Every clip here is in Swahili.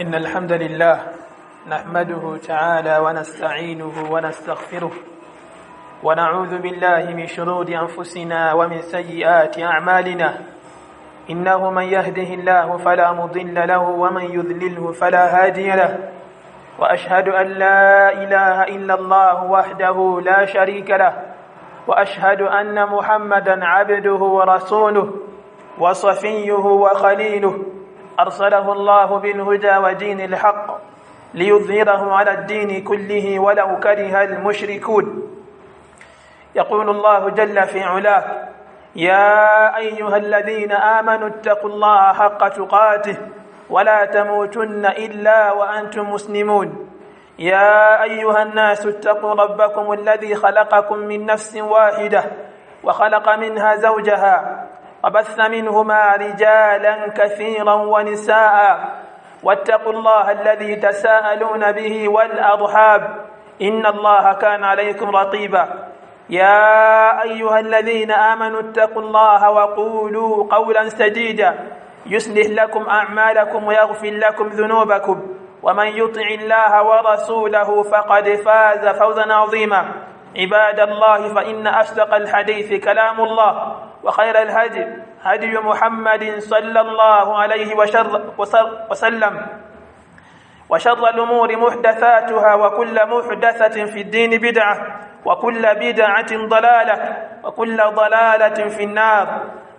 إن الحمد لله نحمده تعالى ونستعينه ونستغفره ونعوذ بالله من شرور أنفسنا ومن سيئات أعمالنا. إنه من يهده الله فلا مضل له ومن يذلله فلا هادي له. وأشهد أن لا إله إلا الله وحده لا شريك له. وأشهد أن محمدا عبده ورسوله وصفيه وخليله. أرسله الله بالهدى ودين الحق ليظهره على الدين كله ولو كره المشركون. يقول الله جل في علاه يا أيها الذين آمنوا اتقوا الله حق تقاته ولا تموتن إلا وأنتم مسلمون. يا أيها الناس اتقوا ربكم الذي خلقكم من نفس واحدة وخلق منها زوجها وبث منهما رجالا كثيرا ونساء. واتقوا الله الذي تساءلون به والأرحاب إن الله كان عليكم رقيبا. يا أيها الذين آمنوا اتقوا الله وقولوا قولا سديدا. يصلح لكم أعمالكم ويغفر لكم ذنوبكم. ومن يطع الله ورسوله فقد فاز فوزا عظيما. عباد الله فإن أصدق الحديث كلام الله. وخير الهدي هدي محمد صلى الله عليه وسلم. وشر الأمور محدثاتها وكل محدثة في الدين بدعة وكل بدعة ضلالة وكل ضلالة في النار.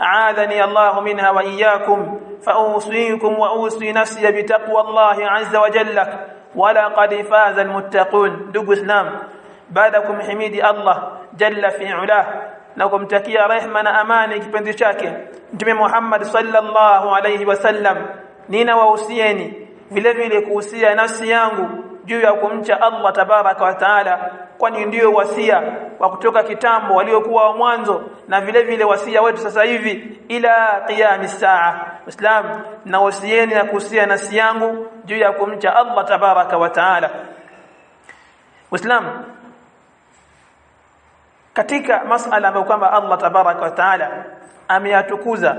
أعاذني الله منها وإياكم فأوصيكم وأوصي نفسي بتقوى الله عز وجل. ولقد فاز المتقون. دق إسلام. بعدكم حميد الله جل في علاه. Na kumtakia rehma na amani kipenzi chake Mtume Muhammad sallallahu alayhi wasallam nina wahusieni vile vile kuhusia nafsi yangu juu ya kumcha Allah tabaraka wa taala kwani ndio wasia wa kutoka kitambo waliokuwa wa mwanzo na vile vile wasia wetu sasa hivi ila qiyamis saa. Islam na wasieni na kuhusia nafsi yangu juu ya kumcha Allah tabaraka wa taala. Uislamu katika masala ambayo kwamba Allah tabaraka wa taala ameyatukuza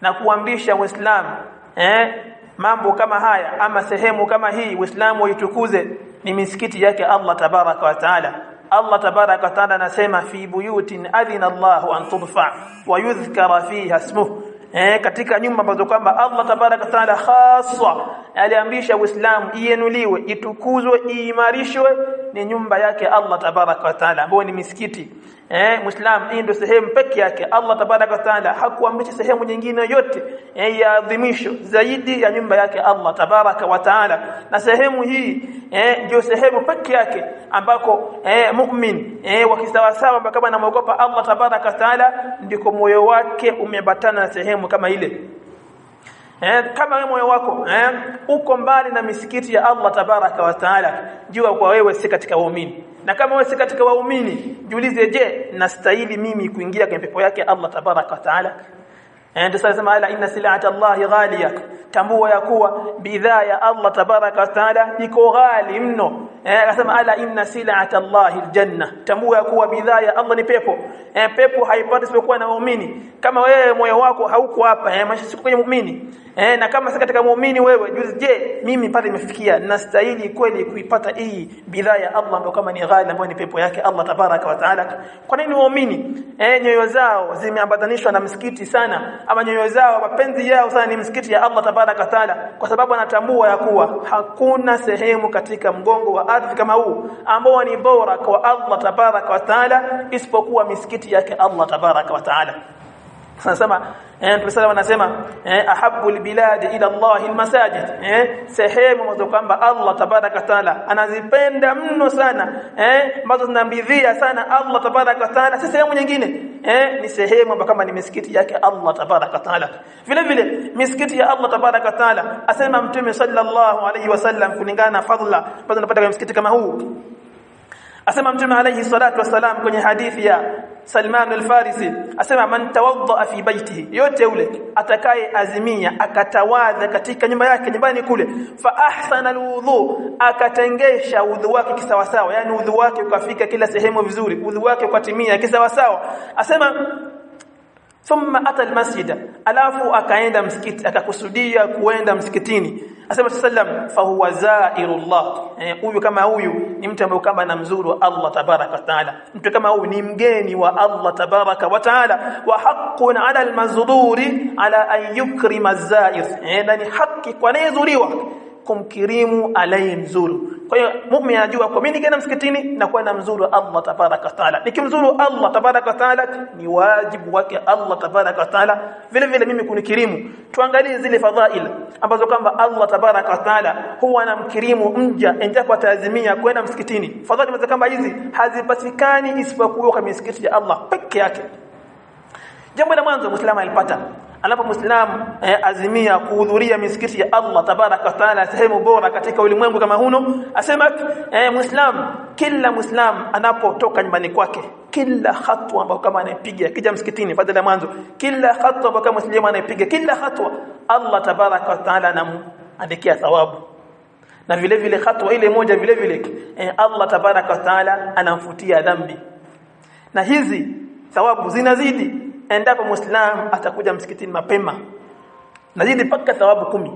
na kuambisha Uislamu eh mambo kama haya ama sehemu kama hii Uislamu waitukuze ni misikiti yake Allah tabaraka wa taala. Allah tabaraka wa taala anasema fi buyutin adhina Allahu an tudfa wa yudhkara fiha ismuhu eh katika nyumba ambazo kwamba Allah tabaraka taala haswa aliamrisha Uislamu ienuliwe itukuzwe iimarishwe ni nyumba yake Allah tabaraka taala ambayo ni misikiti eh muislam hii ndio sehemu pekee yake. Allah tabaraka taala hakuamrisha sehemu nyingine yote eh, ya adhimisho zaidi ya nyumba yake Allah tabaraka wa taala. Na sehemu hii eh ndio sehemu pekee yake ambako eh, mu'min eh wakisawasawa kama anamuogopa Allah tabaraka taala ndiko moyo wake umebatana na sehemu kama ile Eh, kama moyo wako eh, uko mbali na misikiti ya Allah tabaraka wa taala jua kwa wewe si katika waumini. Na kama wewe si katika waumini jiulize je nastahili mimi kuingia kwenye pepo yake Allah tabaraka wa taala eh sasa ala inna silata Allah ghaliya. Tambua ya kuwa bidhaa ya Allah tabaraka wa taala iko ghali mno. Eh akasema ala inna silata Allah aljanna. Tambua ya kuwa bidhaa ya Allah ni pepo. Eh pepo haipati isipokuwa na muumini. Kama wewe moyo wako hauko hapa maisha siku kwenye muumini. Na kama si katika muumini wewe je mimi pale nimefikia nastahili kweli kuipata hii bidhaa ya Allah ambayo kama ni ghali ambayo ni pepo yake Allah tabaraka wa taala? Kwa nini waumini eh nyoyo zao zimeambatanishwa na msikiti sana ama nyoyo zao mapenzi yao sana ni msikiti ya Allah tabaraka taala kwa sababu anatambua ya kuwa hakuna sehemu katika mgongo wa ardhi kama huu ambao ni bora kwa Allah tabaraka wa taala isipokuwa misikiti yake Allah tabaraka wa taala Anasema eh tumesema wanasema eh ahabbu albilad ila Allah almasajid eh sehemu ambazo kwamba Allah tabaraka taala anazipenda mno sana eh ambazo zinambidhia sana Allah tabaraka taala si sehemu nyingine eh ni sehemu ambayo kama ni misikiti yake Allah tabaraka taala vile vile misikiti ya Allah tabaraka taala asema mtume sallallahu alaihi wasallam kulingana na fadhila ambazo tunapata kwenye msikiti kama huu asema mtume alayhi salatu wasalam kwenye hadithi ya Salman al-Farisi asema man tawadda fi baitihi yote ule atakaye azimia akatawadha katika nyumba yake nyumbani kule fa ahsana alwudhu akatengesha udhu wake kisawa sawa yani udhu wake ukafika kila sehemu vizuri udhu wake ukatimia kisawa sawa asema thumma ata almasjid alafu akaenda msikiti akakusudia kuenda msikitini asema sallam fa huwa zairullah huyu eh, kama huyu ni mtu ambaye kama anamzuru Allah tabaraka taala mtu kama huyu ni mgeni wa Allah tabaraka wa taala wa haqqun ala almazuri ala an yukrima az-zair eh, ni haki kwa anayezuriwa kumkirimu aliyemzuru kwa hiyo muumini anajua kwa mimi nikienda msikitini na kuwa namzuru Allah tabaraka taala. Nikimzuru Allah tabaraka taala ni wajibu wake Allah tabaraka taala. Vile vile mimi kunikirimu. Tuangalie zile fadhaila ambazo kwamba Allah tabaraka taala huwa anamkirimu mja endapo atazimia kwenda msikitini. Fadhali ambazo kama hizi hazipatikani isipokuwa kwa misikiti ya Allah peke yake. Jambo la mwanzo muislamu alipata anapo muislamu eh, azimia kuhudhuria misikiti ya Allah tabaraka taala sehemu bora katika ulimwengu kama huno. Asema eh, muislamu kila muislamu anapotoka nyumbani kwake kila hatua ambayo kama anapiga kija msikitini fadhila mwanzo kila hatua ambayo kama muislamu anapiga kila hatua Allah tabaraka taala anamandikia thawabu. Na vile vile hatua ile moja vile vile eh, Allah tabaraka taala anamfutia dhambi. Na hizi thawabu zinazidi endapo muislam atakuja msikitini mapema nazidi paka thawabu kumi.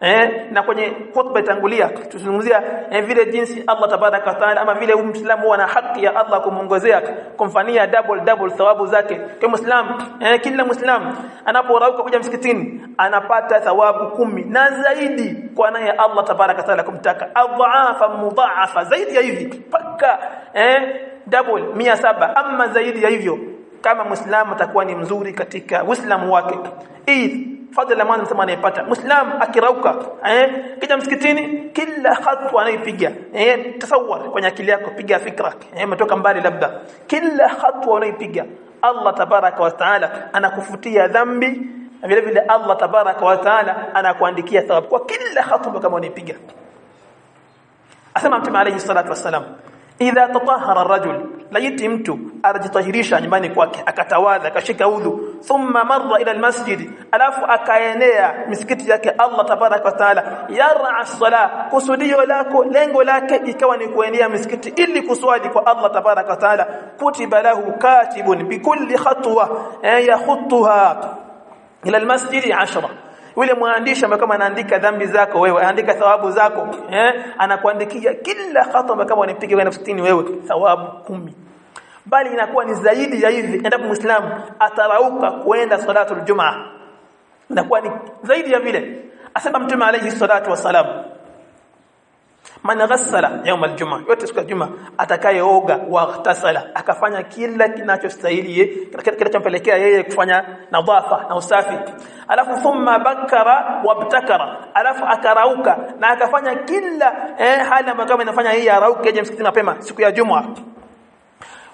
Eh na kwenye khutba itangulia tuzungumzia eh, vile jinsi Allah tabaraka taala ama vile muislamu ana haki ya Allah kumongozea kumfanyia double double thawabu zake. Kwa muislam eh, kila muislam anaporauka kuja msikitini anapata thawabu kumi. Na zaidi kwa naye Allah tabaraka taala kumtaka. Adhaafa mudhaafa zaidi ya hivi paka eh double 700 ama zaidi ya hivyo kama muislamu atakuwa ni mzuri katika uislamu wake hii fadhila mwanzo sema anayepata muislamu akirauka eh kija msikitini kila hatua anayopiga eh tasawwar kwenye akili yako piga fikra eh umetoka mbali labda kila hatua unayopiga Allah tabaraka wa taala anakufutia dhambi vile vile Allah tabaraka wa taala anakuandikia thawabu kwa kila hatua kama unaipiga asema mtume alayhi salatu wasalam idha tatahara ar-rajul laiti mtu arjitahirisha nyumbani kwake akatawadha akashika udhu thumma marra ila al-masjid alafu akaenea misikiti yake Allah tabarak wa taala yar'a as-sala kusudio lako lengo lake ikawa ni kuenea misikiti ili kuswali kwa Allah tabarak wa taala kutiba lahu katibun bikulli khatwa yakhutuha ila al-masjid 10 yule mwandishi ambaye kama anaandika dhambi zako wewe anaandika thawabu zako eh anakuandikia kila hatua kama unipiga kwenda msikitini wewe thawabu kumi. Bali inakuwa ni zaidi ya hivi. Endapo muislamu atarauka kwenda salatu jumaa inakuwa ni zaidi ya vile. Asema mtume alayhi salatu wasalam man ghassala yawm aljuma yote siku ya juma atakayeoga wa ghtasala akafanya kila kinachostahili kinachompelekea yeye kufanya nadhafa na usafi. Alafu thumma bakara wabtakara alafu akarauka na akafanya kila eh, hali ambayo kama inafanya yeye arauke je msikitini mapema siku ya juma.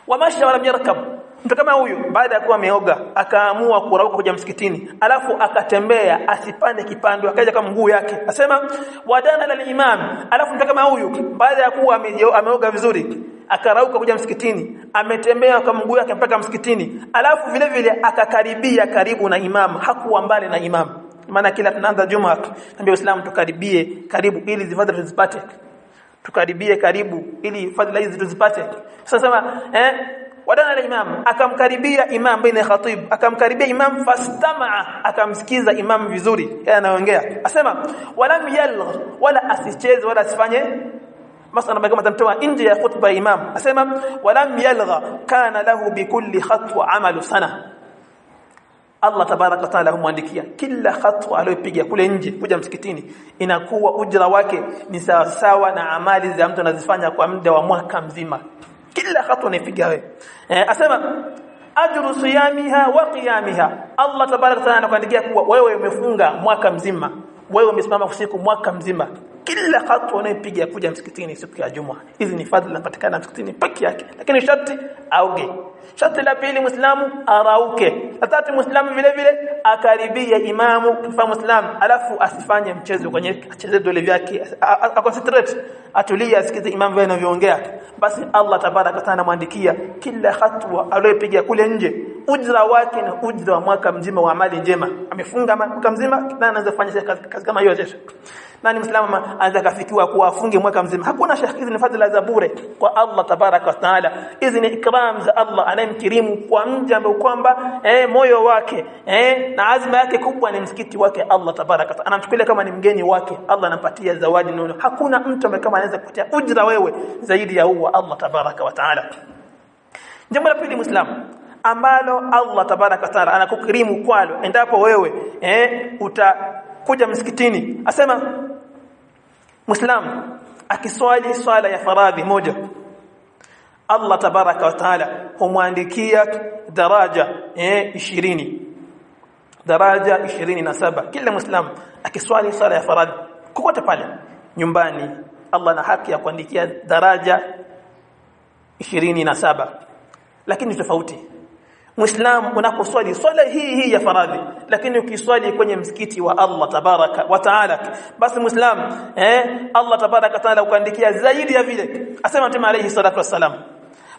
Wamasha wala yarkab mtu kama huyu baada ya kuwa ameoga akaamua kurauka kuja msikitini alafu akatembea asipande kipando akaja kama mguu yake asema wadana la imam. Alafu mtu kama huyu baada ya kuwa ameoga vizuri akarauka kuja msikitini ametembea kwa mguu yake mpaka msikitini alafu vile vile akakaribia karibu na imam. Hakuwa mbali na imam. Maana kila tunaanza juma tunambia Uislamu tukaribie karibu ili zifadhili tuzipate. Tukaribie karibu ili fadhila hizi tuzipate. Sasa sema eh wadana la imam akamkaribia imam bin khatib akamkaribia imam fastamaa akamsikiza imam vizuri. Yeye anaongea. Asema walam yalgh wala asicheze wala asifanye masala kama tamtoa nje ya khutba imam. Asema walam yalgha kana lahu bikulli khatwa amalu sana. Allah tabaraka وتعالى humwandikia. Kila hatua aliyopiga kule nje kuja msikitini inakuwa ujira wake ni sawa sawa na amali za mtu anazifanya kwa muda wa mwaka mzima kila hatua nifikia wewe. Eh, asema ajru siyamiha wa qiyamiha. Allah tabaraka taala anakuandikia kuwa wewe umefunga mwaka mzima. Wewe umesimama usiku mwaka mzima kila hatua anayepiga kuja msikitini siku ya juma hizi ni fadhila zinapatikana msikitini peke yake. Lakini sharti auge sharti la pili muislamu arauke. La tatu muislamu vile vile akaribia imamu kwa muislamu alafu asifanye mchezo kwenye acheze dole vyake aconcentrate atulie asikize imamu vile anavyoongea. Basi Allah tabaraka taala anamwandikia kila hatua aliyopiga kule nje ujra wake na ujira wa mwaka mzima wa amali njema. Amefunga mwaka mzima. Na anaweza kufanya kazi, kama hiyo sasa nani muislamu anaweza kafikiwa kuwa afunge mwaka mzima? Hakuna shaka hizi ni fadhila za bure. Kwa Allah tabaraka wa taala. Hizi ni ikram za Allah anayemkirimu kwa mja ambaye kwamba eh, moyo wake eh, na azma yake kubwa ni msikiti wake Allah tabaraka wa anamchukulia kama ni mgeni wake. Allah anampatia zawadi nono hakuna mtu ambaye kama anaweza kupatia ujira wewe zaidi ya huwa Allah tabaraka wa taala. Jambo la pili muislamu ambalo Allah tabaraka wa taala anakukirimu kwalo. Endapo wewe eh, utakuja msikitini asema muislamu akiswali swala ya faradhi moja Allah tabaraka wa taala humwandikia daraja eh 20 daraja 27 kila muislamu akiswali swala ya faradhi kokote pale nyumbani Allah na haki ya kuandikia daraja 27 lakini tofauti Muislam unaposwali swala hii hii ya faradhi lakini ukiswali kwenye msikiti wa Allah tabaraka wa taala basi Muislam eh Allah tabaraka taala ukaandikia zaidi ya vile. Asema Mtume alayhi salatu wassalam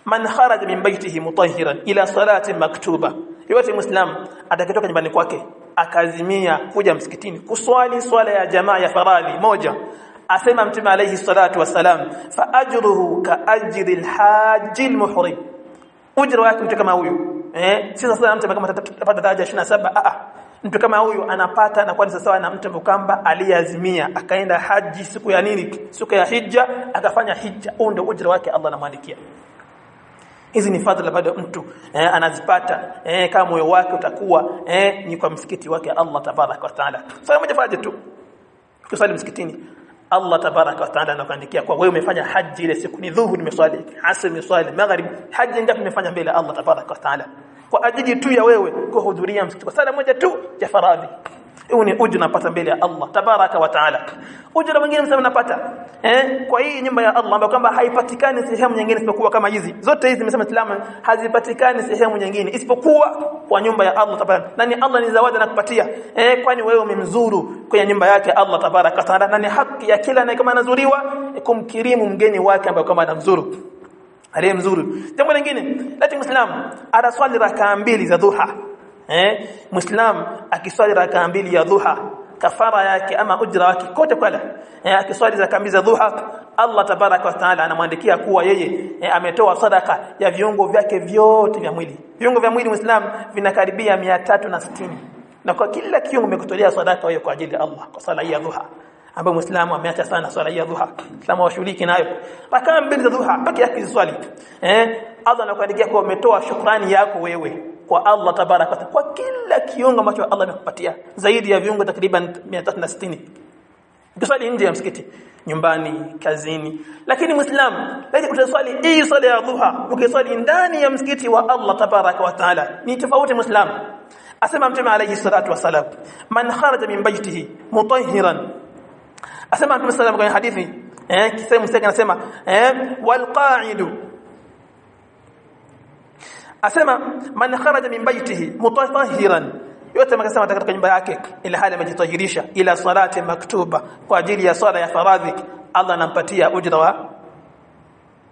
man kharaja min baytihi mutahhiran ila salati maktuba. Yote Muislam atakitoka nyumbani kwake akazimia kuja msikitini kuswali swala ya jamaa ya faradhi moja. Asema Mtume alayhi salatu wassalam fa ajruhu ka ajri alhajj almuhrim. Ujira wake mtu kama huyu eh si sasa mtu kama atapata daraja 27 a a mtu kama huyu anapata na kwani sawa na mtu mkamba aliazimia akaenda haji siku ya nini siku ya hija akafanya hija. Huo ndio ujira wake Allah anamwandikia. Hizi ni fadhila bado mtu eh, anazipata. Eh, kama moyo wake utakuwa eh, ni kwa msikiti wake Allah tabarak wa taala. Sasa moja faraja tu. Kusali msikitini Allah tabaraka wa taala anakuandikia kwa wewe umefanya haji ile siku ni dhuhuri nimeswali asr nimeswali maghrib haji ngapi nimefanya mbele Allah tabaraka wa taala kwa ajili tu ya wewe kuhudhuria msikiti. Kwa sala moja tu ya faradhi. Huu ni ujira unapata mbele ya Allah tabaraka wa taala. Ujira mwingine msema unapata eh kwa hii nyumba ya Allah ambayo kwamba haipatikani sehemu nyingine isipokuwa kama hizi. Zote hizi nimesema Islamu hazipatikani sehemu nyingine isipokuwa kwa nyumba ya Allah tabaraka nani Allah ni zawadi anakupatia eh kwani wewe umemzuru kwenye nyumba yake Allah tabaraka taala? Na ni haki ya kila na kama anazuriwa? Kumkirimu mgeni wake ambaye kama anamzuru aliye mzuri. Jambo lingine lati muislamu anaswali rakaa mbili za dhuha. Eh muislam akiswali rakaa mbili ya dhuha kafara yake ama ujra wake kote kwala eh, akiswali rakaa mbili za dhuha Allah tabarak wa taala anamwandikia kuwa yeye eh, ametoa sadaka ya viungo vyake vyote vya mwili. Viungo vya mwili muislam vinakaribia 360 na kwa kila kiungo umekutolea sadaka wewe kwa ajili ya Allah kwa sala ya dhuha ambaye muislamu ameacha sana swala ya dhuha. Kama washughuliki nayo. Rakaa mbili za dhuha peke yake swali. Eh? Allah anakuandikia kwa umetoa shukrani yako wewe kwa Allah tabaraka kwa kila kiungo ambacho Allah amekupatia zaidi ya viungo takriban 360 ukiswali nje ya msikiti nyumbani kazini. Lakini muislamu lakini utaswali hii swala ya dhuha ukiswali ndani ya msikiti wa Allah tabaraka wa taala ni tofauti muislamu. Asema mtume alayhi salatu wasalam man kharaja min baytihi mutahhiran asema mtume sallallahu kwenye hadithi eh kisema mseka anasema eh wal qa'idu. Asema man kharaja min baytihi mutatahhiran yote makasema katika nyumba yake ila hali amejitahirisha ila salati maktuba kwa ajili ya swala ya faradhi Allah anampatia ujra wa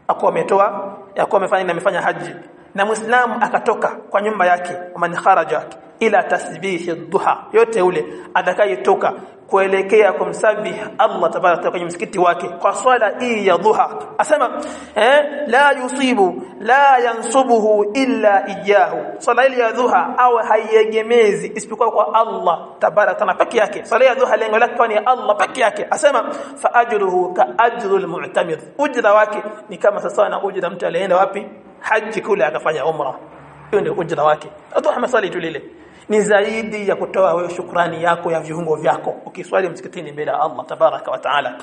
akuwa ametoa akuwa amefanya na amefanya haji. Na muislamu akatoka kwa nyumba yake man kharaja ila tasbihi duha yote ule atakayetoka kuelekea kumsabih Allah tabaraka kwenye msikiti wake kwa swala hii ya dhuha asema eh la yusibu la yansubuhu illa iyahu swala ya dhuha au haiegemezi isipokuwa kwa Allah tabaraka na peke yake. Swala ya dhuha lengo lake ni Allah peke yake. Asema fa ajruhu ka ajrul mu'tamir. Ujra wake ni kama sasa na ujra mtu alienda wapi? Haji kule akafanya umra. Hiyo ndio ujra wake. Dhuha masali ni zaidi ya kutoa wewe shukrani yako ya viungo vyako. Ukiswali msikitini mbele ya Allah tabaraka wa taala.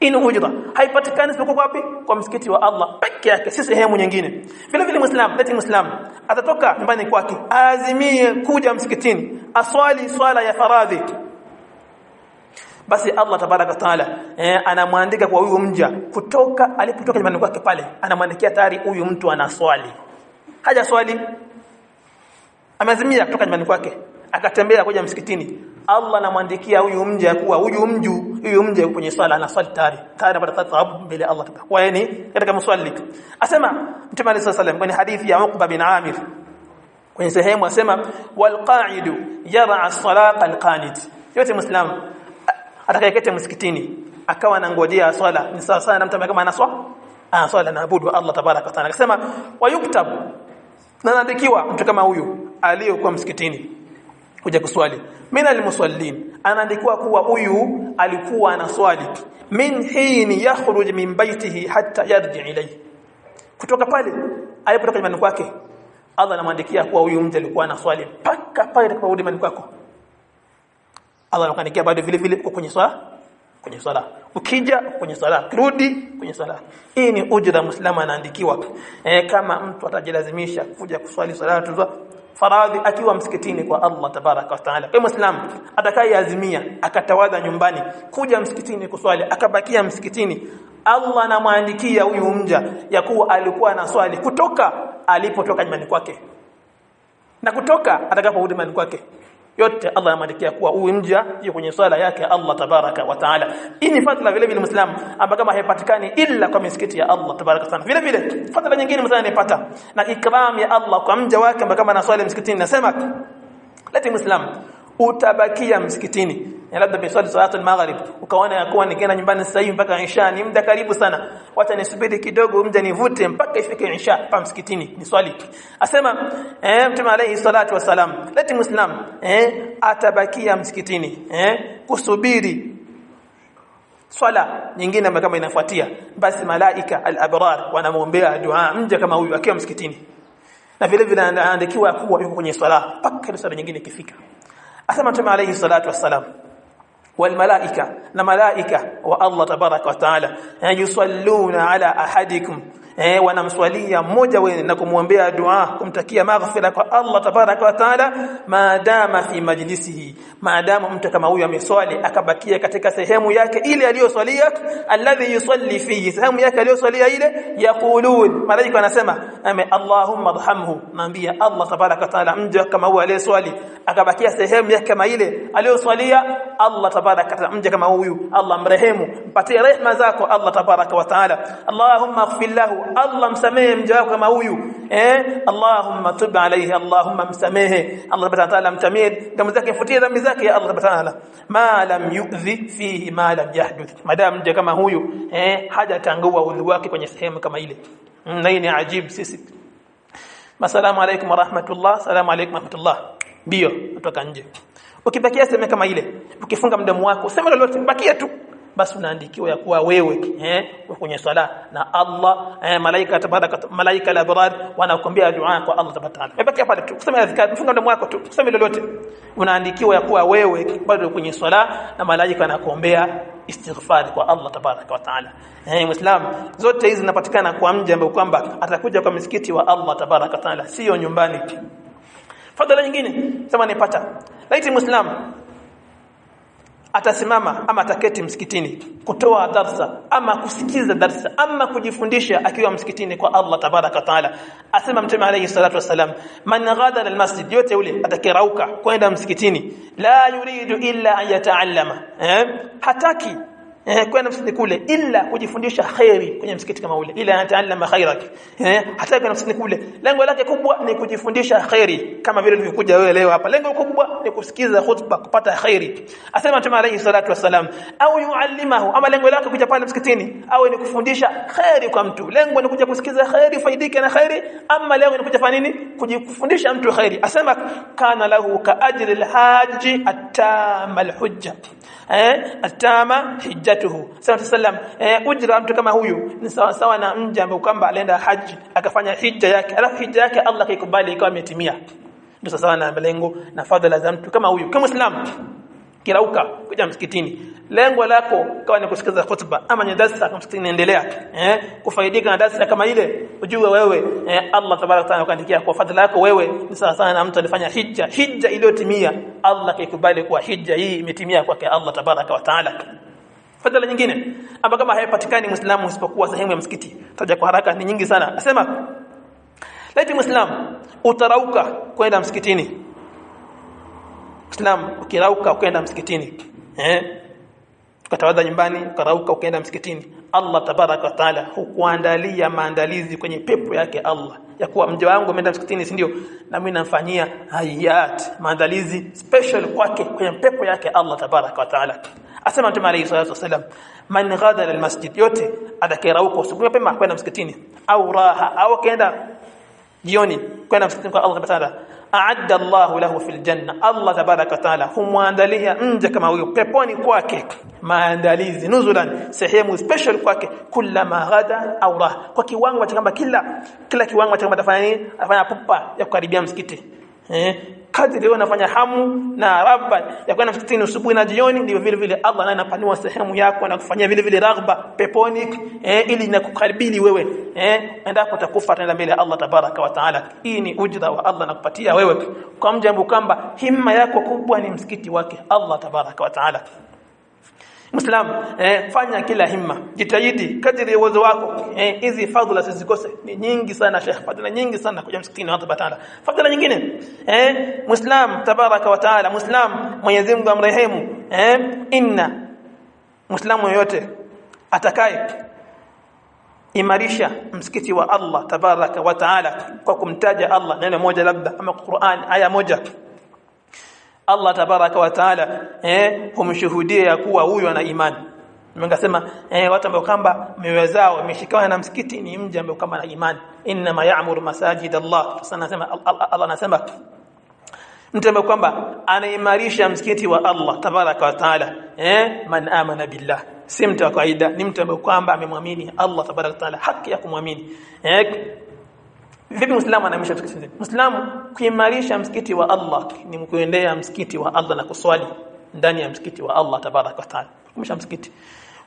In ujra haipatikani siku wapi kwa msikiti wa Allah peke yake si sehemu nyingine. Vile vile muislam leti muislam atatoka nyumbani kwake azimie kuja msikitini aswali swala ya faradhi. Basi Allah tabaraka taala eh, anamwandika kwa huyu mja kutoka alipotoka nyumbani kwake pale anamwandikia tayari huyu mtu anaswali. Haja swali amezimia kutoka nyumbani kwake akatembea kuja msikitini Allah anamwandikia huyu mja kuwa huyu mju huyu mja kwenye swala anaswali tayari tayari anapata thawabu mbele Allah kwa yani katika mswali asema Mtume عليه الصلاه kwenye hadithi ya Uqba bin Amir kwenye sehemu asema walqa'idu yara as-salata al-qanit yote muislamu atakayeketi msikitini akawa anangojea swala ni sawa sana na mtu kama anaswa ah swala naabudu Allah tabaraka wa taala akasema wayuktab na naandikiwa mtu kama huyu aliyokuwa msikitini. Kuja kuswali. Min almusallin anaandikwa kuwa huyu alikuwa anaswali min hini yakhruj min baitihi hatta yarji ilayhi. Kutoka pale alipotoka nyumbani kwake Allah anamwandikia kuwa huyu mtu alikuwa anaswali mpaka pale atakaporudi nyumbani kwako. Allah anakuandikia bado vile vile kwenye swala kwenye swala. Ukija kwenye swala. Kirudi kwenye swala. Hii ni ujra muislamu anaandikiwa. E, kama mtu atajilazimisha kuja kuswali salatu za faradhi akiwa msikitini kwa Allah tabaraka wa taala. Kwa muislamu atakayeazimia akatawadha nyumbani kuja msikitini kuswali akabakia msikitini Allah anamwandikia huyu mja ya kuwa alikuwa na swali kutoka alipotoka nyumbani kwake. Na kutoka atakaporudi nyumbani kwake yote Allah anamwandikia kuwa huyu mja yuko kwenye swala yake Allah tabaraka wa taala. Hii ni fadhila vile vile muislamu ambayo kama haipatikani illa kwa misikiti ya Allah tabaraka sana vile vile fadhila nyingine muislamu anapata na ikram ya Allah kwa mja wake ambaye kama anaswali msikitini nasema leti muislamu utabakia msikitini. Ya labda biswali salatu al-maghrib ukaona ya kuwa nikienda nyumbani sasa hivi mpaka isha ni muda karibu sana. Wacha nisubiri kidogo mje nivute mpaka ifike isha pa msikitini. Ni swali. Asema eh mtume alayhi salatu wasalam leti muslim eh atabakia msikitini eh kusubiri swala nyingine kama inafuatia. Basi malaika al-abrar wanamuombea dua mja kama huyu akiwa msikitini. Na vile vile anaandikiwa kuwa yuko kwenye swala mpaka swala nyingine ikifika Asema Mtume alayhi salatu wassalam والملائكه na malaika wa Allah tabaraka wa taala yusalluna ala ahadikum eh wanamswalia mmoja wenu na kumwombea dua kumtakia maghfira kwa Allah tabaraka wa taala maadama fi majlisihi maadamu mtu kama huyu ameswali akabakia katika sehemu yake ile aliyoswalia alladhi yusalli fihi sehemu yake aliyoswalia ile yaqulun malaika wanasema ame Allahumma arhamhu naambia Allah tabaraka wa taala mja kama huyu aliyeswali akabakia sehemu yake kama ile aliyoswalia Allah tabaraka wa mja kama huyu Allah mrehemu mpatie rehema zako Allah tabaraka wa taala Allahumma ighfir lahu Allah msamehe mja wako kama huyu eh? Allahumma tub alayhi Allahumma msamehe. Allah subhanahu wa ta'ala mtamid dhambi zake futie dhambi zake ya Allah subhanahu wa ta'ala. Ma lam yu'dhi fihi ma lam yahduth madam mja kama huyu eh? Hajatangua udhu wake kwenye sehemu kama ile. Na hii ni ajib sisi. Assalamu alaykum wa rahmatullah Assalamu alaykum wa rahmatullah. Ndio kutoka nje. Ukibakia sema kama ile ukifunga mdomo wako sema lolote bakia tu basi unaandikiwa ya kuwa wewe eh kwenye swala na Allah eh, malaika tabaraka malaika al-abrar wanakuambia dua kwa Allah tabaraka hebu pale tu kusema mfunga mdomo wako tu kusema lolote. Unaandikiwa ya kuwa wewe bado kwenye swala na malaika anakuombea istighfar kwa Allah tabaraka wa taala. Eh muislam zote hizi zinapatikana kwa mja ambaye kwamba atakuja kwa msikiti wa Allah tabaraka wa taala sio nyumbani fadhila nyingine sema nipata. Laiti muislam atasimama ama ataketi msikitini kutoa darsa ama kusikiza darsa ama kujifundisha akiwa msikitini kwa Allah tabaraka taala. Asema mtume alayhi salatu wasalam man ghadara almasjid yote ule atakirauka kwenda msikitini la yuridu illa an yataallama eh? Hataki eh kwenda msikiti kule ila kujifundisha khairi kwenye msikiti kama ule. Ila ataallama khairak eh hata kwenda msikiti kule. Lengo lake kubwa ni kujifundisha khairi kama vile ulivyokuja wewe leo hapa. Lengo kubwa ni kusikiza khutba kupata khairi asema mtume alayhi salatu wasalam au yuallimahu ama lengo lake kuja pale msikitini au ni kufundisha khairi kwa mtu. Lengo ni kuja kusikiza khairi faidike na khairi ama lengo ni kuja fanya nini? Kujifundisha mtu khairi asema kana lahu ka ajri alhaji atama alhujja. Eh atama hijjatuhu sallam eh ujra mtu kama huyu ni sawa sawa na mja ambaye kwamba alienda haji akafanya hija yake. Alafu hija yake Allah kaikubali ikawa imetimia. Ndio sawa na malengo na fadhila za mtu kama huyu. Kama muislamu kirauka kuja msikitini. Lengo lako kawa ni kusikiza khutba ama ni darasa kama msikitini endelea eh kufaidika na darasa kama ile. Ujue wewe eh, Allah tabaraka taala kuandikia kwa fadhila yako wewe ni sawa sana na mtu alifanya hija hija iliyotimia Allah kaikubali kwa hija hii imetimia kwake Allah tabaraka wa taala fadhila nyingine ambayo kama haipatikani muislamu isipokuwa sehemu ya msikiti. Taja kwa haraka ni nyingi sana. Nasema laiti muislamu utarauka kwenda msikitini. Muislamu ukirauka kwenda msikitini. Eh? Ukatawadha nyumbani ukarauka ukaenda msikitini. Allah tabaraka taala hukuandalia maandalizi kwenye pepo yake Allah. Ya kuwa mja wangu ameenda msikitini si ndio? Na mimi namfanyia hayat maandalizi special kwake kwenye pepo yake Allah tabaraka taala asema mtume alayhi salatu wasallam man ghadha lil masjid yote atakayerauka asubuhi mapema kwenda msikitini au raha au kenda jioni kwenda msikitini kwa Allah tabaraka a'adda Allahu lahu fil janna. Allah tabaraka taala humwandalia nje kama huyo peponi kwake maandalizi nuzulan sehemu special kwake kullama ghada au raha. Kwa kiwango cha kila kila kiwango cha kwamba atafanya nini? Afanya pupa ya kukaribia msikiti. Eh kadri leo nafanya hamu na rabba ya kwenda msikitini usubuhi na jioni ndio vile vile Allah naye anapanua sehemu yako na kufanyia vile vile raghba peponi eh, ili inakukaribili wewe eh endapo utakufa tena mbele ya Allah tabaraka wa taala. Hii ni ujira wa Allah nakupatia wewe. Kwa mjambo kwamba himma yako kubwa ni msikiti wake Allah tabaraka wa taala Muislam eh, fanya kila himma. Jitahidi kadri uwezo wako. Hizi eh, hizi fadhila sizikose. Ni nyingi sana Sheikh. Fadhila nyingi sana kuja msikitini wa Allah Taala fadhila nyingine eh, Muislam tabaraka wa taala. Muislam Mwenyezi Mungu amrehemu. Eh, inna Muislamu yoyote atakaye imarisha msikiti wa Allah tabaraka wa taala kwa kumtaja Allah neno moja labda ama Qur'an aya moja Allah tabaraka wa taala eh humshuhudia ya kuwa huyu ana imani. Ningesema eh watu ambao kwamba mioyo zao na msikiti ni mji ambao kama na imani. Inna ma ya'muru masajid Allah. Sana nasema Allah anasema mtu ambaye kwamba anaimarisha msikiti wa Allah tabaraka wa taala eh man amana billah. Si mtu wa kawaida ni mtu ambaye kwamba amemwamini Allah tabaraka wa taala haki ya kumwamini. Eh Vipi Muislamu anaimarisha msikiti? Muislamu kuimarisha msikiti wa Allah ni kuendea msikiti wa Allah na kuswali ndani ya msikiti wa Allah tabaraka wa taala. Kumisha msikiti.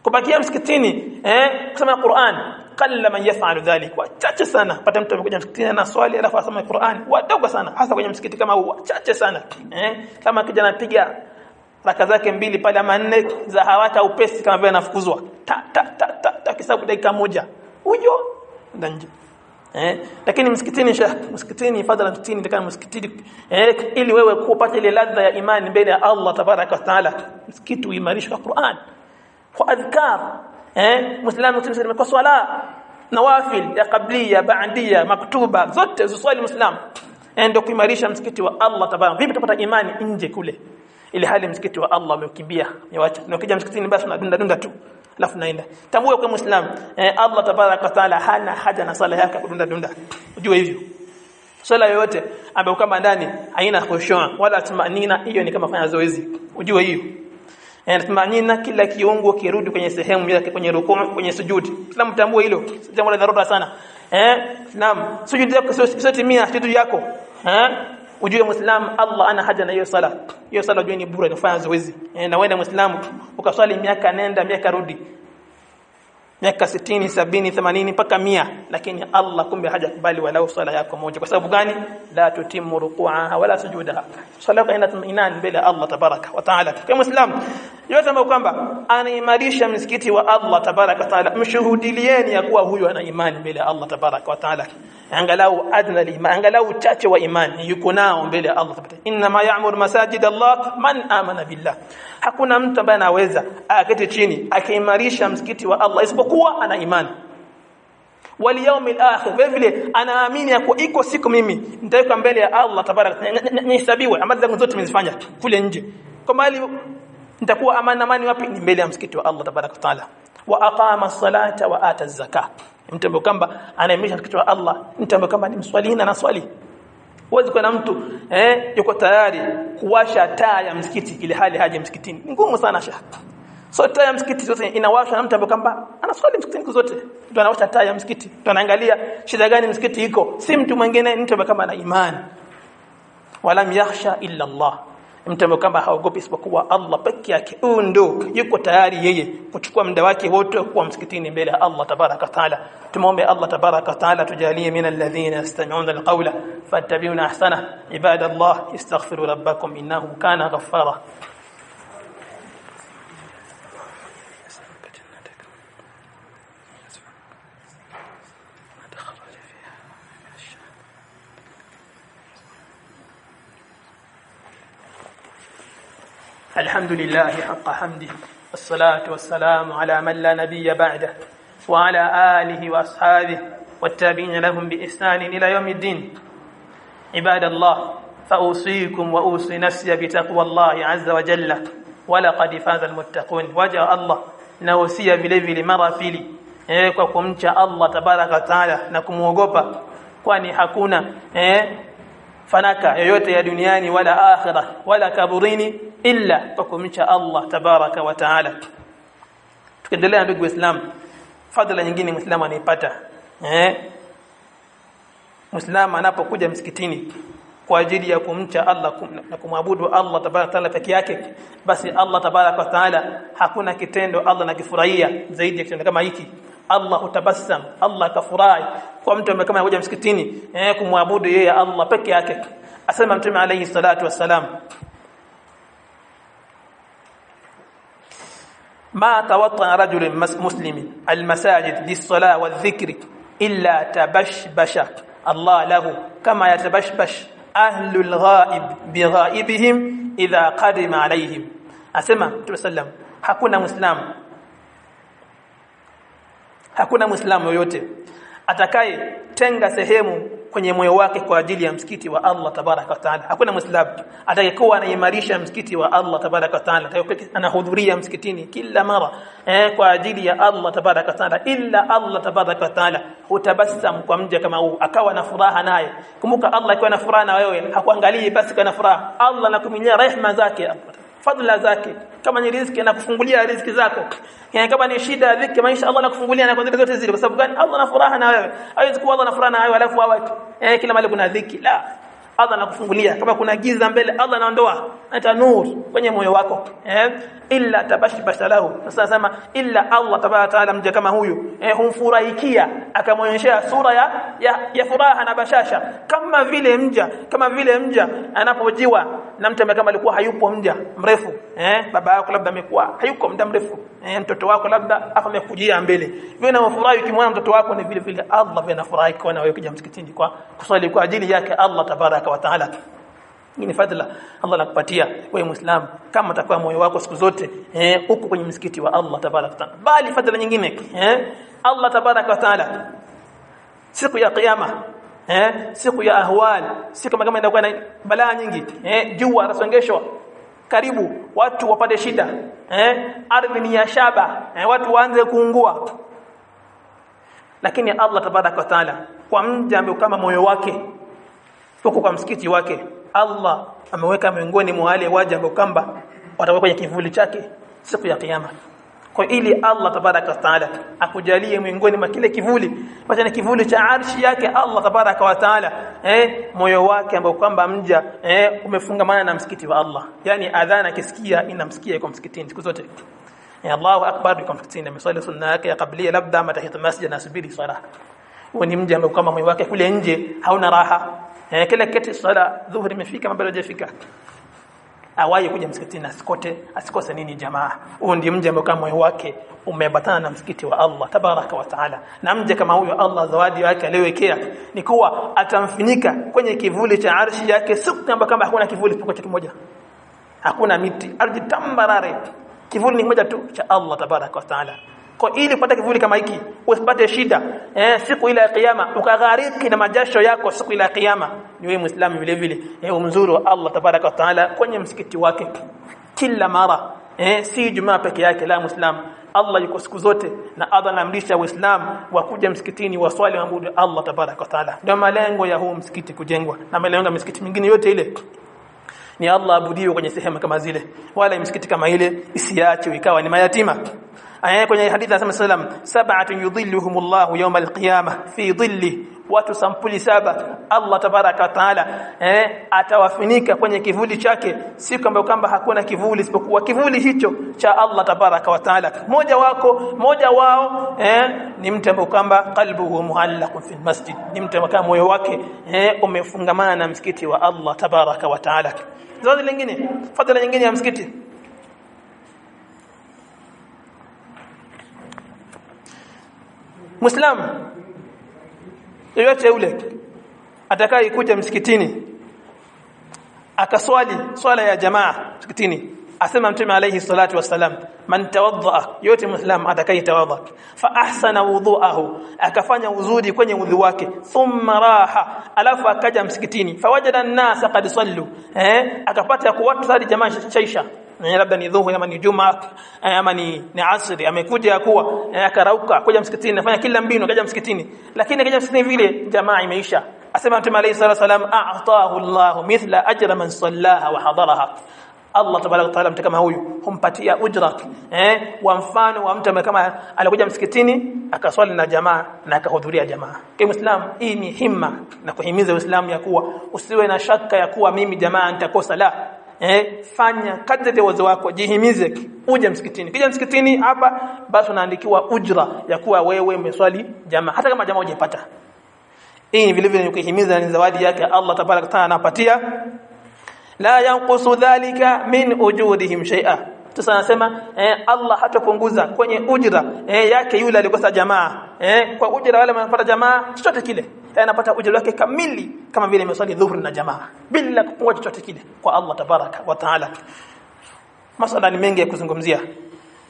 Kubakia msikitini eh kusoma Qur'an qalla man yaf'alu dhalik. Wachache sana. Pata mtu amekuja msikitini na swali alafu asoma Qur'an. Wadogo sana. Hasa kwenye msikiti kama huu wachache sana. Eh kama kija anapiga raka zake mbili pale ama nne za hawata upesi kama vile anafukuzwa ta ta ta ta, ta kisabu dakika moja. Huyo nje Eh, lakini msikitini shekh msikitini fadhila msikitini ndikana msikitini. Eh, ili wewe kupata ile ladha ya imani mbele ya Allah tabaraka wa taala msikiti uimarishwe kwa Qur'an. Kwa adhkar. Eh? Muislamu tuseme kwa swala. Nawafil ya qabliya ba'diya maktuba zote ziswali muislamu. Eh, ndio kuimarisha msikiti wa Allah tabaraka. Vipi tupata imani nje kule? Ili hali msikiti wa Allah umeukimbia niwacha na ukija msikitini basi unadunda dunda tu alafu naenda tambua kwa muislamu eh, Allah tabaraka taala hana haja na sala yake kudunda dunda ujue hivyo. Sala yoyote ambayo kama ndani haina kushoa wala tumanina hiyo ni kama fanya zoezi. Ujue hiyo eh, tumanina kila kiungo kirudi kwenye sehemu yake kwenye rukuu kwenye sujudi. Kila tambua hilo. Jambo la dharura sana. Eh naam. Sujudi yako sio timia sujudi yako. Eh ujue muislamu Allah ana haja na hiyo sala hiyo sala ujue ni bure inafanya zoezi. E, na wewe ni muislamu ukaswali miaka nenda miaka rudi miaka 60 70 80 mpaka mia lakini Allah kumbe hajakubali walau sala yako moja kwa sababu gani la tutimu ruku'aha wala sujudaha sala yako ina tumainani mbele Allah tabaraka wa taala kwa muislamu yote ambayo kwamba anaimarisha msikiti wa Allah tabaraka wa taala mshuhudilieni ya kuwa huyu ana imani mbele Allah tabaraka wa taala angalau adna liman angalau chache wa imani yuko nao mbele ya Allah inna ma ya'muru masajid Allah man amana billah hakuna mtu ambaye anaweza akete chini akiimarisha msikiti wa Allah isipokuwa ana imani. Wal yawmil akhir vile vile anaamini ya kuwa iko siku mimi nitaweka mbele ya Allah tabaraka nihesabiwe amali zangu zote nimezifanya kule nje. Kwa mali nitakuwa amani amani wapi? Ni mbele ya msikiti wa Allah tabaraka taala. Wa aqama as-salata wa ata az-zakah mtu ambaye kwamba anaimisha msikiti wa Allah. Mtu ambaye kwamba ni mswalina na swali huwezi kuwa mtu eh yuko tayari kuwasha taa ya msikiti ile hali haje msikitini ngumu sana shaka so taa ya msikiti zote inawashwa na mtu ambaye kwamba anaswali msikitini zote. Ndio anawasha taa ya msikiti. Mtu anaangalia shida gani msikiti iko. Si mtu mwingine mtu ambaye kama ana imani. Wala yakhsha illa Allah. Mtu ambaye kwamba haogopi isipokuwa Allah peke yake. Huyu ndo yuko tayari yeye kuchukua muda wake wote kuwa msikitini mbele ya Allah tabaraka taala. Tumuombe Allah tabaraka taala tujalie min alladhina yastami'una alqawla fattabi'una ahsana. Ibadallah istaghfiru rabbakum innahu kana ghaffara الحمد لله حق حمده والصلاة والسلام على من لا نبي بعده وعلى آله وأصحابه والتابعين لهم بإحسان إلى يوم الدين. عباد الله فأوصيكم وأوصي نفسي بتقوى الله عز وجل ولقد فاز المتقون. وجاء الله nausia vile vile mara pili eh, kwa kumcha Allah tabaraka hakuna eh, fanaka yoyote ya duniani wala akhira wala kaburini illa kwa kumcha Allah tabaraka wa taala. Tukiendelea ndugu waislamu fadhila nyingine muislamu anaipata eh? Muislamu anapokuja msikitini kwa ajili ya kumcha Allah na kumwabudu Allah tabaraka taala peke yake basi Allah tabaraka wa taala hakuna kitendo Allah nakifurahia zaidi ya kitendo kama hiki Allah hutabassam Allah kafurahi kwa mtu ambaye kama anakuja msikitini eh kumwabudu yeye Allah peke yake asema mtume alayhi salatu wassalam ما توطن رجل مسلم المساجد للصلاه والذكر الا تبشبش الله له كما يتبشبش أهل الغائب بغائبهم إذا قدم عليهم أسمع تسلم hakuna muislamu hakuna muislamu yoyote atakaye tenga sehemu kwenye moyo wake kwa ajili ya msikiti wa Allah tabarak wa taala. Hakuna muislamu atakayekuwa anaimarisha msikiti wa Allah tabaraka wa taala anahudhuria msikitini kila mara eh, kwa ajili ya Allah tabaraka wa taala. Illa Allah tabarak wa taala hutabassam kwa mja kama huu akawa na furaha naye. Kumbuka Allah akiwa na furaha na wewe hakuangalii basi kana furaha. Allah anakuminia rehema zake fadhila zake kama ni riziki anakufungulia riziki zako yani kama ni shida dhiki maisha Allah anakufungulia na kwa zile zote zile kwa sababu gani Allah ana furaha na wewe haiwezi kuwa Allah ana furaha na wewe alafu awe eh kila mahali kuna dhiki la Allah anakufungulia kama kuna giza mbele Allah anaondoa ata nur kwenye moyo wako eh illa tabashbasha lahu sasa nasema illa Allah tabaraka taala mja kama huyu eh humfurahikia akamwonyesha sura ya, ya ya furaha na bashasha kama vile mja kama vile mja anapojiwa na mtu kama alikuwa hayupo mja mrefu eh? Baba yako labda amekuwa hayuko muda mrefu. Eh mtoto wako labda amekujia mbele. Wewe na mafurahi ukimwona mtoto wako ni vile vile. Allah vile anafurahi kwa na wewe kuja msikitini kwa kusali kwa ajili yake. Allah tabaraka wa taala. Ni fadhila. Allah anakupatia wewe Muislamu kama utakuwa moyo wako siku zote eh uko kwenye msikiti wa Allah tabaraka taala. Bali fadhila nyingine eh Allah tabaraka wa taala. Siku ya kiyama eh siku ya ahwal siku kama inakuwa na balaa nyingi eh jua rasongeshwa karibu watu wapate shida. Eh ardhi ni ya shaba. Eh, watu waanze kuungua. Lakini Allah tabaraka wa taala kwa mja kama moyo wake huko kwa msikiti wake Allah ameweka miongoni mwa wale waja ambao kamba watakuwa kwenye kivuli chake siku ya kiyama kwa ili Allah tabaraka wa taala akujalie miongoni mwa kile kivuli. Basi ni kivuli cha arshi yake Allah tabaraka wa taala eh moyo wake ambao kwamba mja eh umefungamana na msikiti wa Allah. Yani adhana kisikia inamsikia kwa msikitini siku zote. Ya Allahu akbar kwa msikitini amesali sunna yake ya kabla labda matahitu masjid nasubiri sala huo ni mja ambao kama moyo wake kule nje hauna raha. Eh kila kati sala dhuhuri imefika mabado hajafika awaye kuja msikitini asikote asikose nini jamaa? Huo ndiye mje ambaye moyo wake umebatana na msikiti wa Allah tabaraka wa taala. Na mje kama huyo Allah zawadi yake aliyowekea ni kuwa atamfinika kwenye kivuli cha arshi yake siku ambaye kama hakuna kivuli isipokuwa kimoja. Hakuna miti ardhi tambarare. Kivuli ni moja tu cha Allah tabaraka wa taala kwa ili kupata kivuli kama hiki usipate shida. Eh, siku ile ya kiyama ukaghariki na majasho yako siku ile ya kiyama. Ni wewe muislamu vile vile. Eh, umzuru Allah tabaraka wa taala kwenye msikiti wake. Kila mara eh, si jumaa peke yake la muislamu. Allah yuko siku zote na Allah anaamrisha waislamu wakuja msikitini waswali waabudu Allah tabaraka wa taala. Ndio malengo ya huu msikiti kujengwa na malengo ya misikiti mingine yote ile. Ni Allah abudiwe kwenye sehemu kama zile. Wala msikiti kama ile isiachwe ikawa ni mayatima aya kwenye hadithi anasema sallam sab'atun yudhilluhumullahu yawm alqiyama fi dhilli watu sampuli saba Allah tabaraka taala eh atawafunika kwenye kivuli chake siku ambayo kwamba hakuna kivuli isipokuwa kivuli hicho cha Allah tabaraka wa taala moja wako moja wao eh ni mtu ambaye kwamba qalbuhu muallaqun fil masjid ni mtu ambaye moyo wake eh umefungamana na msikiti wa Allah tabaraka wa taala zawadi lingine fadhila nyingine ya msikiti Muislamu yoyote yule atakaye kuja msikitini akaswali swala ya jamaa msikitini asema mtume alayhi salatu wasalam man tawadda yote muislam atakayetawadha fa ahsana wudhuahu akafanya uzuri kwenye udhu wake. Thumma raha alafu akaja msikitini. Fawajada an-nas qad sallu eh akapata kuwatu watu sali jamaa shaisha labda ni dhuhuri ama ni juma ama ni ni asri. Amekuja kuwa akarauka kuja msikitini afanya kila mbinu kaja msikitini. Lakini kaja msikitini vile jamaa imeisha. Asema mtume alayhi salatu wasalam a'tahu Allah mithla ajra man sallaha wa hadaraha. Allah tabaraka taala mtu kama huyu humpatia ujra eh wa mfano wa mtu kama alikuja msikitini akaswali na jamaa na akahudhuria jamaa. Kwa muislam hii ni himma na kuhimiza uislamu ya kuwa usiwe na shaka ya kuwa mimi jamaa nitakosa la eh fanya kadri ya wako jihimize uje msikitini. Kija msikitini hapa basi unaandikiwa ujra ya kuwa wewe umeswali jamaa hata kama jamaa hujapata hii vile vile kuhimiza ni zawadi yake Allah tabarak taala anapatia. La yanqusu dhalika min ujudihim shay'a sasa anasema eh, Allah hatapunguza kwenye ujira eh, yake yule alikosa jamaa eh, kwa ujira wale wanapata jamaa chochote kile. Anapata eh, anapata ujira wake kamili kama vile imeswali dhuhuri na jamaa bila kupungua chochote kile kwa Allah tabaraka wa taala. Masala ni mengi ya kuzungumzia.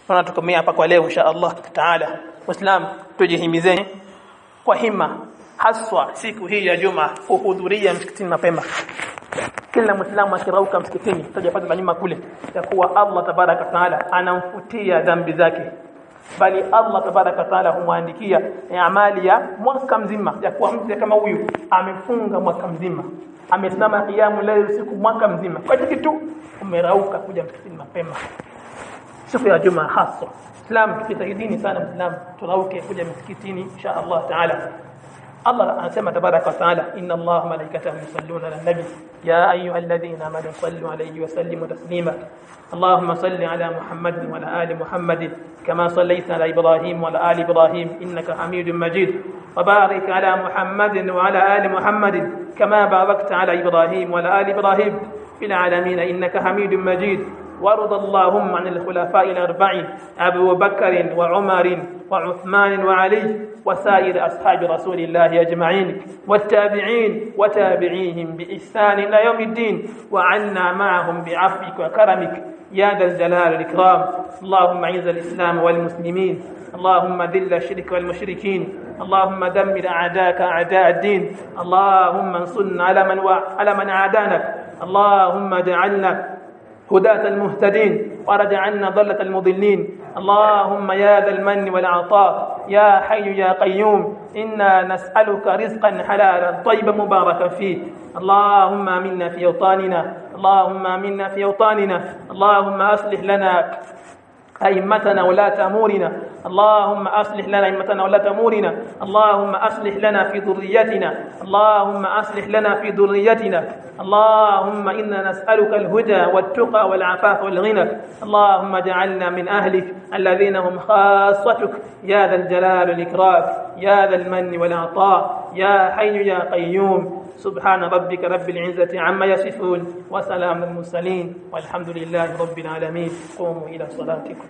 Tunatokomea hapa kwa leo insha Allah taala. Muislam tujihimizeni kwa hima haswa siku hii ya juma kuhudhuria msikitini mapema. Kila muislamu akirauka msikitini tutajapata nyuma kule ya kuwa Allah tabaraka taala anamfutia dhambi zake. Bali Allah tabaraka taala humwandikia amali ya mwaka mzima ya kuwa mtu kama huyu. Amefunga mwaka mzima. Amesimama kiamu leo siku mwaka mzima. Kwa kitu umerauka kuja msikitini mapema. Siku ya juma haswa. Islam tukitahidini sana Islam turauke kuja msikitini insha Allah taala Allah anasema tabaraka taala, inna Allah malaikatahu yusalluna ala nabi ya ayuha alladhina amanu sallu alayhi wa sallimu taslima Allahumma salli ala Muhammadin wa ala ali Muhammadin kama sallaita ala Ibrahim wa ala ali Ibrahim innaka Hamidum Majid wa barik ala Muhammadin wa ala ali Muhammadin kama barakta ala Ibrahim wa ala ali Ibrahim fil alamin innaka Hamidum Majid وارض اللهم عن الخلفاء الأربع أبو بكر وعمر وعثمان وعلي وسائر أصحاب رسول الله أجمعين والتابعين وتابعيهم بإحسان إلى يوم الدين وعنا معهم بعفوك وكرمك يا ذا الجلال والإكرام. اللهم أعز الإسلام والمسلمين. اللهم ذل الشرك والمشركين. اللهم دمر أعداءك أعداء الدين. اللهم انصرنا على من و... على من عادانك اللهم اجعلنا هداة المهتدين. ورد عنا ضلة المضلين. اللهم يا ذا المن والعطاء. يا حي يا قيوم إنا نسألك رزقا حلالا طيبا مباركا فيه اللهم آمنا في أوطاننا اللهم آمنا في أوطاننا اللهم أصلح لنا أئمتنا ولاة أمورنا. اللهم أصلح لنا أئمتنا ولاة أمورنا. اللهم أصلح لنا في ذريتنا. اللهم أصلح لنا في ذريتنا. اللهم إنا نسألك الهدى والتقى والعفاف والغنى. اللهم اجعلنا من أهلك الذين هم خاصتك. يا ذا الجلال والإكرام. يا ذا المن والعطاء. يا حي يا قيوم. سبحان ربك رب العزة عما يصفون. وسلام المرسلين. والحمد لله رب العالمين. قوموا إلى صلاتكم.